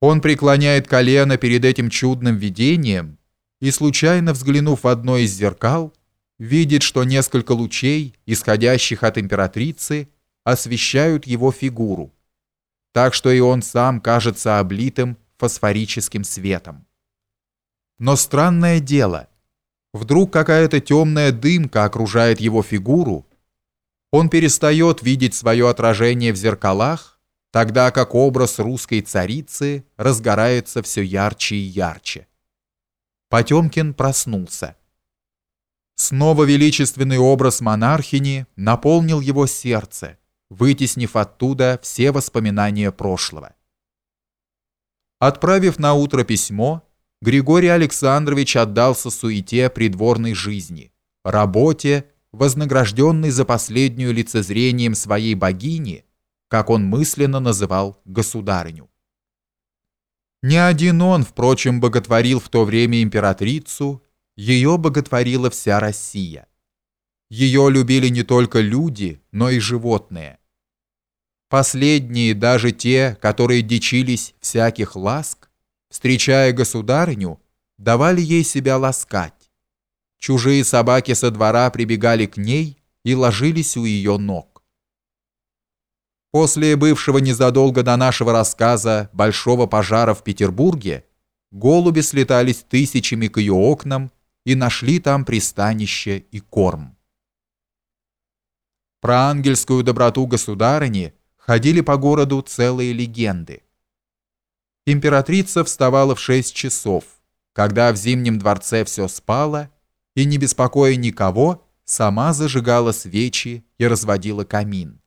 Он преклоняет колено перед этим чудным видением и, случайно взглянув в одно из зеркал, видит, что несколько лучей, исходящих от императрицы, освещают его фигуру, так что и он сам кажется облитым фосфорическим светом. Но странное дело, вдруг какая-то темная дымка окружает его фигуру, он перестает видеть свое отражение в зеркалах, тогда как образ русской царицы разгорается все ярче и ярче. Потемкин проснулся. Снова величественный образ монархини наполнил его сердце, вытеснив оттуда все воспоминания прошлого. Отправив на утро письмо, Григорий Александрович отдался суете придворной жизни, работе, вознагражденной за последнюю лицезрением своей богини – как он мысленно называл государыню. Не один он, впрочем, боготворил в то время императрицу, ее боготворила вся Россия. Ее любили не только люди, но и животные. Последние, даже те, которые дичились всяких ласк, встречая государыню, давали ей себя ласкать. Чужие собаки со двора прибегали к ней и ложились у ее ног. После бывшего незадолго до нашего рассказа большого пожара в Петербурге голуби слетались тысячами к ее окнам и нашли там пристанище и корм. Про ангельскую доброту государыни ходили по городу целые легенды. Императрица вставала в шесть часов, когда в Зимнем дворце все спало, и, не беспокоя никого, сама зажигала свечи и разводила камин.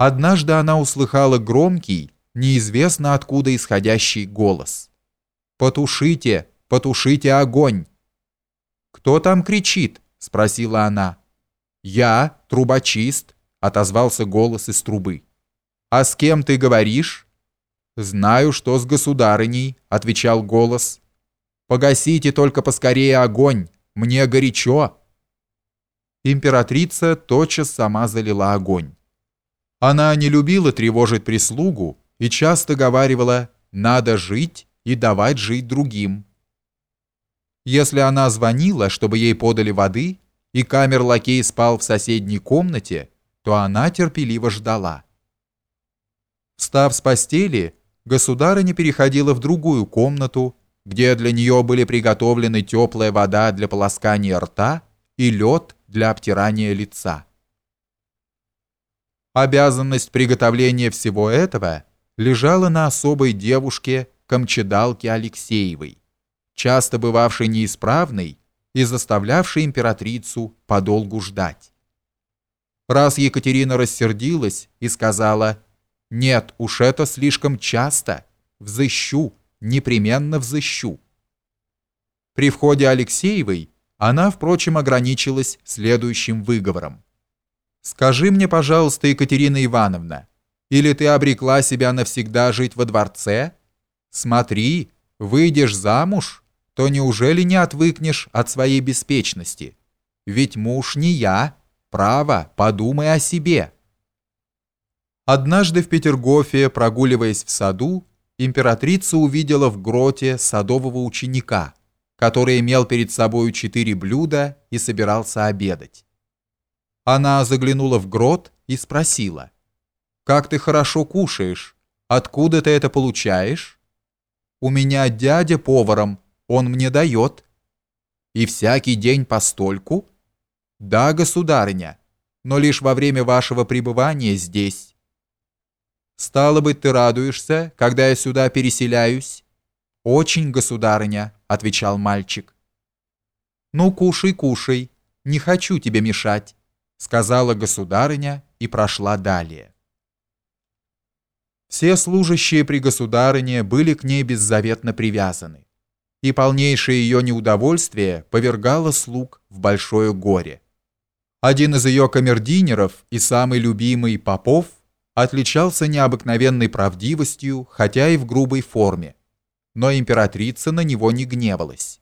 Однажды она услыхала громкий, неизвестно откуда исходящий голос. «Потушите! Потушите огонь!» «Кто там кричит?» – спросила она. «Я, трубочист», – отозвался голос из трубы. «А с кем ты говоришь?» «Знаю, что с государыней», – отвечал голос. «Погасите только поскорее огонь, мне горячо». Императрица тотчас сама залила огонь. Она не любила тревожить прислугу и часто говаривала «надо жить и давать жить другим». Если она звонила, чтобы ей подали воды, и камер-лакей спал в соседней комнате, то она терпеливо ждала. Встав с постели, государыня переходила в другую комнату, где для нее были приготовлены теплая вода для полоскания рта и лед для обтирания лица. Обязанность приготовления всего этого лежала на особой девушке Камчедалке Алексеевой, часто бывавшей неисправной и заставлявшей императрицу подолгу ждать. Раз Екатерина рассердилась и сказала «Нет, уж это слишком часто, взыщу, непременно взыщу». При входе Алексеевой она, впрочем, ограничилась следующим выговором. Скажи мне, пожалуйста, Екатерина Ивановна, или ты обрекла себя навсегда жить во дворце? Смотри, выйдешь замуж, то неужели не отвыкнешь от своей беспечности? Ведь муж не я. Право, подумай о себе. Однажды в Петергофе, прогуливаясь в саду, императрица увидела в гроте садового ученика, который имел перед собой четыре блюда и собирался обедать. Она заглянула в грот и спросила. «Как ты хорошо кушаешь? Откуда ты это получаешь?» «У меня дядя поваром, он мне дает». «И всякий день постольку?» «Да, государыня, но лишь во время вашего пребывания здесь». «Стало быть, ты радуешься, когда я сюда переселяюсь?» «Очень, государыня», — отвечал мальчик. «Ну, кушай, кушай, не хочу тебе мешать» сказала государыня и прошла далее. Все служащие при государыне были к ней беззаветно привязаны, и полнейшее ее неудовольствие повергало слуг в большое горе. Один из ее камердинеров и самый любимый Попов отличался необыкновенной правдивостью, хотя и в грубой форме, но императрица на него не гневалась.